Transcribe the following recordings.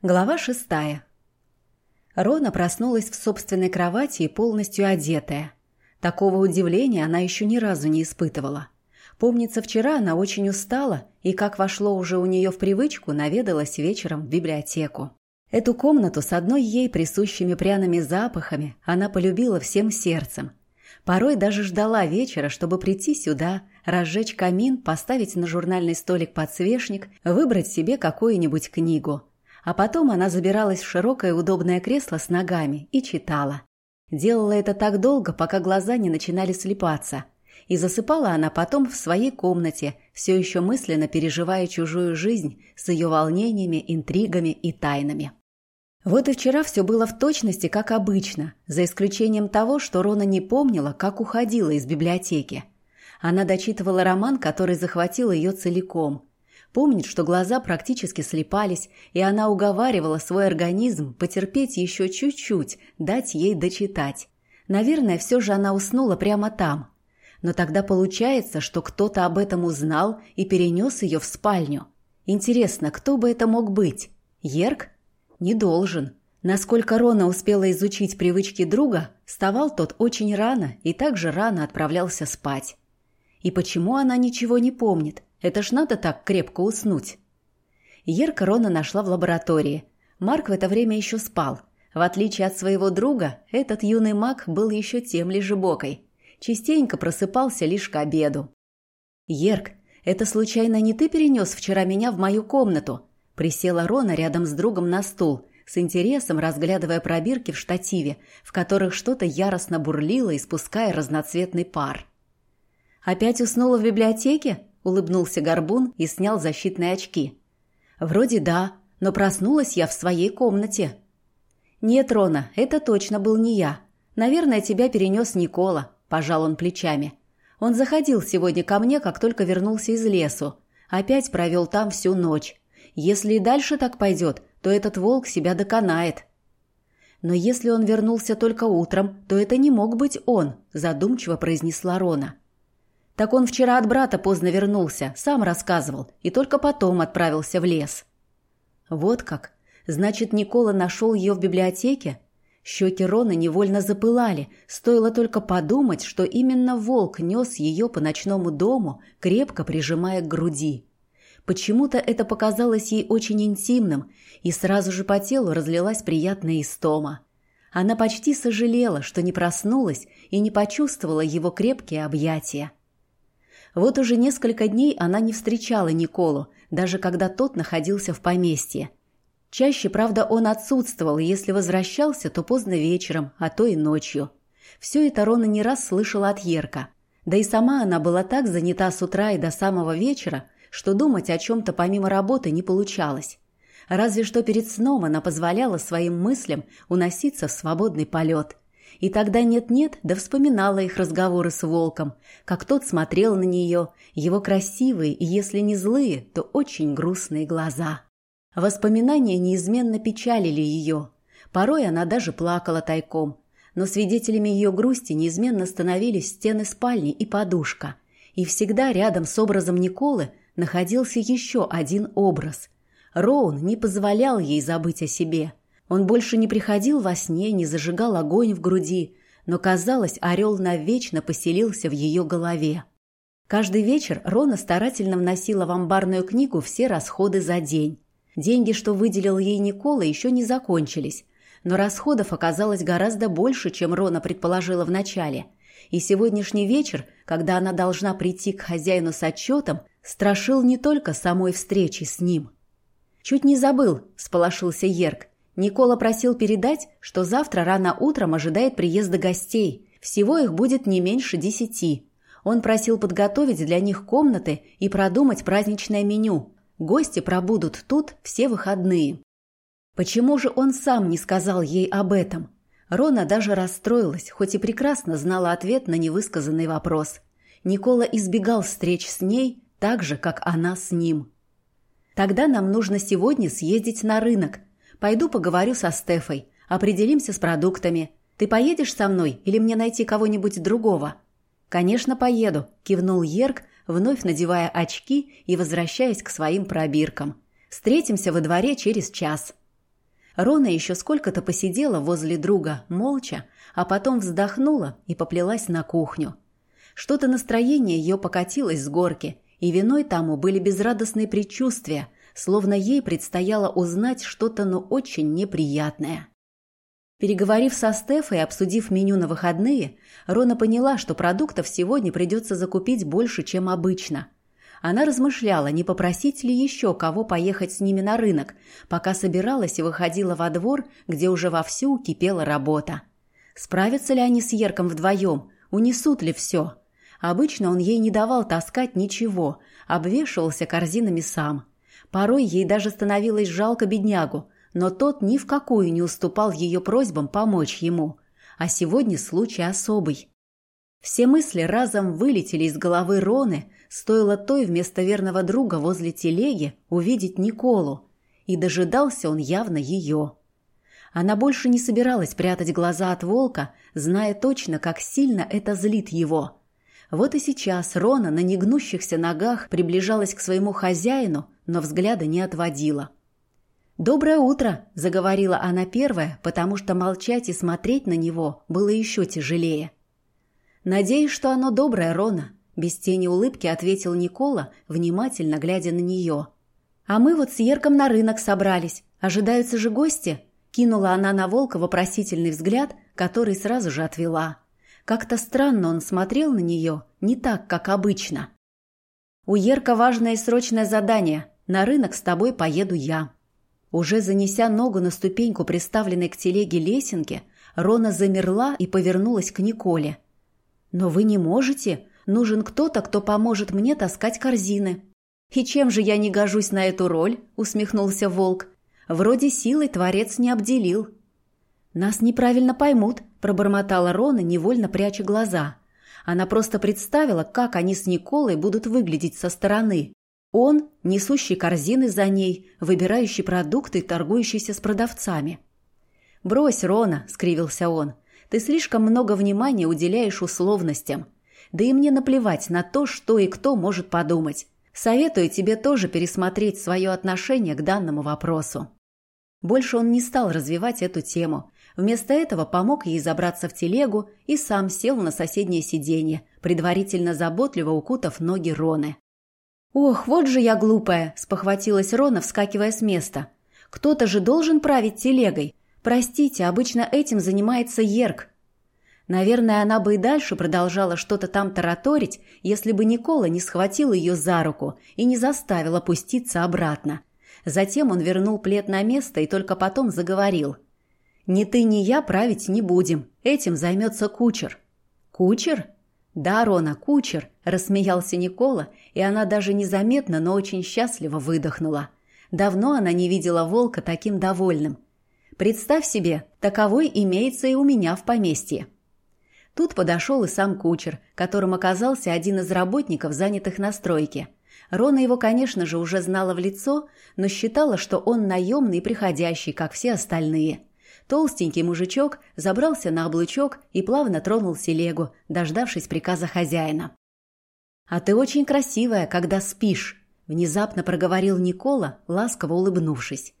Глава шестая. Рона проснулась в собственной кровати и полностью одетая. Такого удивления она еще ни разу не испытывала. Помнится, вчера она очень устала и, как вошло уже у нее в привычку, наведалась вечером в библиотеку. Эту комнату с одной ей присущими пряными запахами она полюбила всем сердцем. Порой даже ждала вечера, чтобы прийти сюда, разжечь камин, поставить на журнальный столик подсвечник, выбрать себе какую-нибудь книгу – а потом она забиралась в широкое удобное кресло с ногами и читала. Делала это так долго, пока глаза не начинали слепаться. И засыпала она потом в своей комнате, все еще мысленно переживая чужую жизнь с ее волнениями, интригами и тайнами. Вот и вчера все было в точности, как обычно, за исключением того, что Рона не помнила, как уходила из библиотеки. Она дочитывала роман, который захватил ее целиком, Помнит, что глаза практически слепались, и она уговаривала свой организм потерпеть еще чуть-чуть, дать ей дочитать. Наверное, все же она уснула прямо там. Но тогда получается, что кто-то об этом узнал и перенес ее в спальню. Интересно, кто бы это мог быть? Ерк? Не должен. Насколько Рона успела изучить привычки друга, вставал тот очень рано и также рано отправлялся спать. И почему она ничего не помнит? Это ж надо так крепко уснуть. Ерка Рона нашла в лаборатории. Марк в это время еще спал. В отличие от своего друга, этот юный маг был еще тем лежебокой. Частенько просыпался лишь к обеду. «Ерк, это случайно не ты перенес вчера меня в мою комнату?» Присела Рона рядом с другом на стул, с интересом разглядывая пробирки в штативе, в которых что-то яростно бурлило, испуская разноцветный пар. «Опять уснула в библиотеке?» – улыбнулся Горбун и снял защитные очки. «Вроде да, но проснулась я в своей комнате». «Нет, Рона, это точно был не я. Наверное, тебя перенес Никола», – пожал он плечами. «Он заходил сегодня ко мне, как только вернулся из лесу. Опять провел там всю ночь. Если и дальше так пойдет, то этот волк себя доконает». «Но если он вернулся только утром, то это не мог быть он», – задумчиво произнесла Рона. Так он вчера от брата поздно вернулся, сам рассказывал, и только потом отправился в лес. Вот как. Значит, Никола нашел ее в библиотеке? Щеки Рона невольно запылали, стоило только подумать, что именно волк нес ее по ночному дому, крепко прижимая к груди. Почему-то это показалось ей очень интимным, и сразу же по телу разлилась приятная истома. Она почти сожалела, что не проснулась и не почувствовала его крепкие объятия. Вот уже несколько дней она не встречала Николу, даже когда тот находился в поместье. Чаще, правда, он отсутствовал, и если возвращался, то поздно вечером, а то и ночью. Все это Рона не раз слышала от Ерка. Да и сама она была так занята с утра и до самого вечера, что думать о чем-то помимо работы не получалось. Разве что перед сном она позволяла своим мыслям уноситься в свободный полет – и тогда нет-нет, да вспоминала их разговоры с волком, как тот смотрел на нее, его красивые и, если не злые, то очень грустные глаза. Воспоминания неизменно печалили ее. Порой она даже плакала тайком. Но свидетелями ее грусти неизменно становились стены спальни и подушка. И всегда рядом с образом Николы находился еще один образ. Роун не позволял ей забыть о себе – он больше не приходил во сне, не зажигал огонь в груди, но, казалось, орел навечно поселился в ее голове. Каждый вечер Рона старательно вносила в амбарную книгу все расходы за день. Деньги, что выделил ей Никола, еще не закончились, но расходов оказалось гораздо больше, чем Рона предположила вначале. И сегодняшний вечер, когда она должна прийти к хозяину с отчетом, страшил не только самой встречи с ним. «Чуть не забыл», – сполошился Ерк. Никола просил передать, что завтра рано утром ожидает приезда гостей. Всего их будет не меньше десяти. Он просил подготовить для них комнаты и продумать праздничное меню. Гости пробудут тут все выходные. Почему же он сам не сказал ей об этом? Рона даже расстроилась, хоть и прекрасно знала ответ на невысказанный вопрос. Никола избегал встреч с ней так же, как она с ним. «Тогда нам нужно сегодня съездить на рынок», Пойду поговорю со Стефой. Определимся с продуктами. Ты поедешь со мной или мне найти кого-нибудь другого?» «Конечно, поеду», – кивнул Ерк, вновь надевая очки и возвращаясь к своим пробиркам. «Встретимся во дворе через час». Рона еще сколько-то посидела возле друга, молча, а потом вздохнула и поплелась на кухню. Что-то настроение ее покатилось с горки, и виной тому были безрадостные предчувствия, словно ей предстояло узнать что-то, но очень неприятное. Переговорив со Стефой и обсудив меню на выходные, Рона поняла, что продуктов сегодня придется закупить больше, чем обычно – она размышляла, не попросить ли еще кого поехать с ними на рынок, пока собиралась и выходила во двор, где уже вовсю кипела работа. Справятся ли они с Ерком вдвоем? Унесут ли все? Обычно он ей не давал таскать ничего, обвешивался корзинами сам. Порой ей даже становилось жалко беднягу, но тот ни в какую не уступал ее просьбам помочь ему. А сегодня случай особый. Все мысли разом вылетели из головы Роны, стоило той вместо верного друга возле телеги увидеть Николу, и дожидался он явно ее. Она больше не собиралась прятать глаза от волка, зная точно, как сильно это злит его. Вот и сейчас Рона на негнущихся ногах приближалась к своему хозяину, но взгляда не отводила. «Доброе утро!» – заговорила она первая, потому что молчать и смотреть на него было еще тяжелее. «Надеюсь, что оно доброе, Рона», – без тени улыбки ответил Никола, внимательно глядя на нее. «А мы вот с Ерком на рынок собрались. Ожидаются же гости?» Кинула она на волка вопросительный взгляд, который сразу же отвела. Как-то странно он смотрел на нее, не так, как обычно. «У Ерка важное и срочное задание. На рынок с тобой поеду я». Уже занеся ногу на ступеньку, приставленной к телеге лесенки, Рона замерла и повернулась к Николе – «Но вы не можете. Нужен кто-то, кто поможет мне таскать корзины». «И чем же я не гожусь на эту роль?» – усмехнулся волк. «Вроде силой творец не обделил». «Нас неправильно поймут», – пробормотала Рона, невольно пряча глаза. Она просто представила, как они с Николой будут выглядеть со стороны. Он, несущий корзины за ней, выбирающий продукты торгующийся с продавцами. «Брось, Рона», – скривился он, – ты слишком много внимания уделяешь условностям. Да и мне наплевать на то, что и кто может подумать. Советую тебе тоже пересмотреть свое отношение к данному вопросу. Больше он не стал развивать эту тему. Вместо этого помог ей забраться в телегу и сам сел на соседнее сиденье, предварительно заботливо укутав ноги Роны. «Ох, вот же я глупая!» – спохватилась Рона, вскакивая с места. «Кто-то же должен править телегой. Простите, обычно этим занимается Ерк. Наверное, она бы и дальше продолжала что-то там тараторить, если бы Никола не схватил ее за руку и не заставил опуститься обратно. Затем он вернул плед на место и только потом заговорил. «Ни ты, ни я править не будем. Этим займется кучер». «Кучер?» «Да, Рона, кучер», – рассмеялся Никола, и она даже незаметно, но очень счастливо выдохнула. Давно она не видела волка таким довольным – Представь себе, таковой имеется и у меня в поместье. Тут подошел и сам кучер, которым оказался один из работников, занятых на стройке. Рона его, конечно же, уже знала в лицо, но считала, что он наемный и приходящий, как все остальные. Толстенький мужичок забрался на облучок и плавно тронул селегу, дождавшись приказа хозяина. «А ты очень красивая, когда спишь», — внезапно проговорил Никола, ласково улыбнувшись.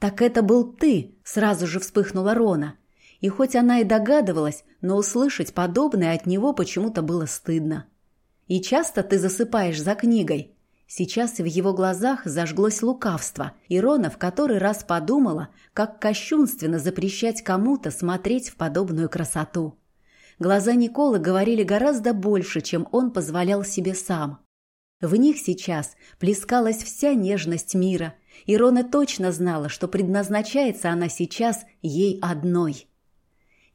«Так это был ты!» – сразу же вспыхнула Рона. И хоть она и догадывалась, но услышать подобное от него почему-то было стыдно. «И часто ты засыпаешь за книгой?» Сейчас в его глазах зажглось лукавство, и Рона в который раз подумала, как кощунственно запрещать кому-то смотреть в подобную красоту. Глаза Николы говорили гораздо больше, чем он позволял себе сам. В них сейчас плескалась вся нежность мира – и Рона точно знала, что предназначается она сейчас ей одной.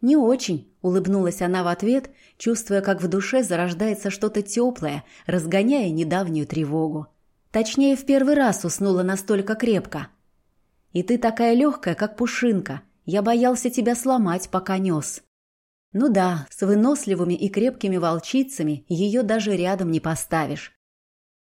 «Не очень», — улыбнулась она в ответ, чувствуя, как в душе зарождается что-то теплое, разгоняя недавнюю тревогу. Точнее, в первый раз уснула настолько крепко. «И ты такая легкая, как пушинка. Я боялся тебя сломать, пока нес». Ну да, с выносливыми и крепкими волчицами ее даже рядом не поставишь.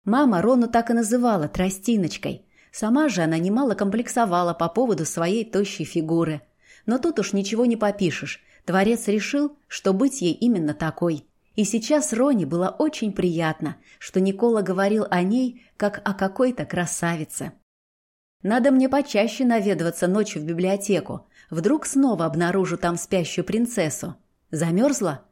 Мама Рону так и называла тростиночкой, Сама же она немало комплексовала по поводу своей тощей фигуры. Но тут уж ничего не попишешь. Творец решил, что быть ей именно такой. И сейчас Роне было очень приятно, что Никола говорил о ней, как о какой-то красавице. Надо мне почаще наведываться ночью в библиотеку. Вдруг снова обнаружу там спящую принцессу. Замерзла?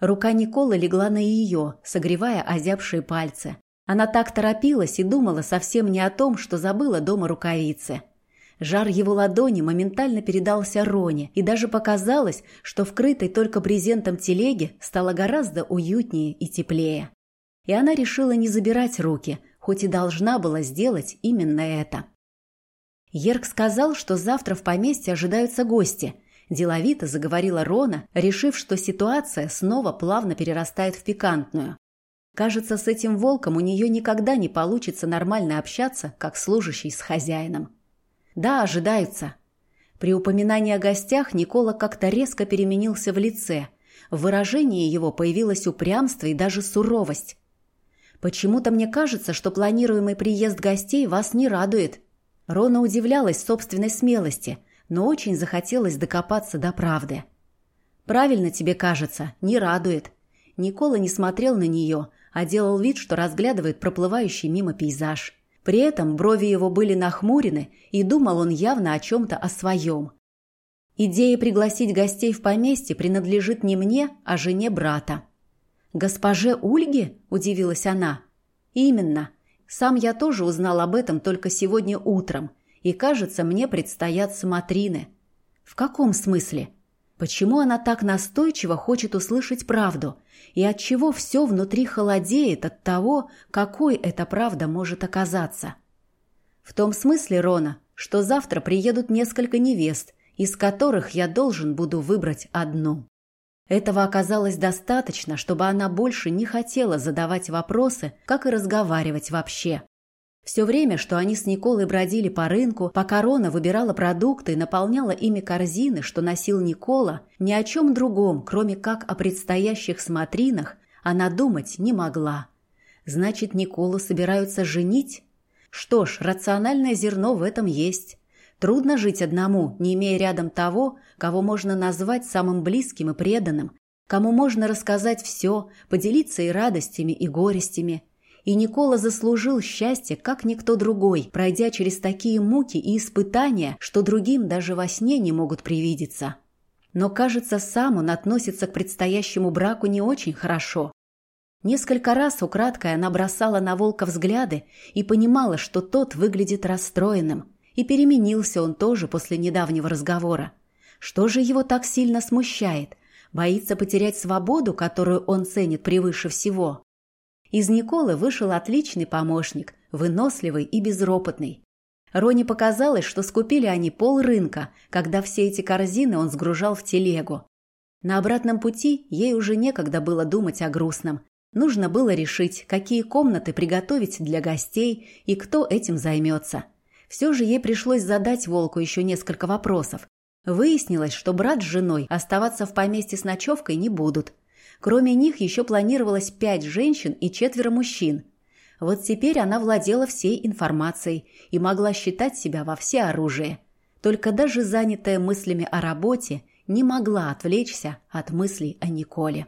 Рука Николы легла на ее, согревая озябшие пальцы. Она так торопилась и думала совсем не о том, что забыла дома рукавицы. Жар его ладони моментально передался Роне, и даже показалось, что вкрытой только брезентом телеги стало гораздо уютнее и теплее. И она решила не забирать руки, хоть и должна была сделать именно это. Ерк сказал, что завтра в поместье ожидаются гости. Деловито заговорила Рона, решив, что ситуация снова плавно перерастает в пикантную. Кажется, с этим волком у нее никогда не получится нормально общаться, как служащий с хозяином. Да, ожидаются. При упоминании о гостях Никола как-то резко переменился в лице. В выражении его появилось упрямство и даже суровость. «Почему-то мне кажется, что планируемый приезд гостей вас не радует». Рона удивлялась собственной смелости, но очень захотелось докопаться до правды. «Правильно тебе кажется, не радует». Никола не смотрел на нее, а делал вид, что разглядывает проплывающий мимо пейзаж. При этом брови его были нахмурены, и думал он явно о чем-то о своем. Идея пригласить гостей в поместье принадлежит не мне, а жене брата. «Госпоже Ульге?» – удивилась она. «Именно. Сам я тоже узнал об этом только сегодня утром, и, кажется, мне предстоят смотрины». «В каком смысле?» Почему она так настойчиво хочет услышать правду? И от чего все внутри холодеет от того, какой эта правда может оказаться? В том смысле, Рона, что завтра приедут несколько невест, из которых я должен буду выбрать одну. Этого оказалось достаточно, чтобы она больше не хотела задавать вопросы, как и разговаривать вообще. Все время, что они с Николой бродили по рынку, пока Рона выбирала продукты и наполняла ими корзины, что носил Никола, ни о чем другом, кроме как о предстоящих смотринах, она думать не могла. Значит, Николу собираются женить? Что ж, рациональное зерно в этом есть. Трудно жить одному, не имея рядом того, кого можно назвать самым близким и преданным, кому можно рассказать все, поделиться и радостями, и горестями – и Никола заслужил счастье, как никто другой, пройдя через такие муки и испытания, что другим даже во сне не могут привидеться. Но, кажется, сам он относится к предстоящему браку не очень хорошо. Несколько раз украдкой она бросала на волка взгляды и понимала, что тот выглядит расстроенным. И переменился он тоже после недавнего разговора. Что же его так сильно смущает? Боится потерять свободу, которую он ценит превыше всего? Из Николы вышел отличный помощник, выносливый и безропотный. Роне показалось, что скупили они пол рынка, когда все эти корзины он сгружал в телегу. На обратном пути ей уже некогда было думать о грустном. Нужно было решить, какие комнаты приготовить для гостей и кто этим займется. Все же ей пришлось задать Волку еще несколько вопросов. Выяснилось, что брат с женой оставаться в поместье с ночевкой не будут – Кроме них еще планировалось пять женщин и четверо мужчин. Вот теперь она владела всей информацией и могла считать себя во всеоружие. Только даже занятая мыслями о работе не могла отвлечься от мыслей о Николе.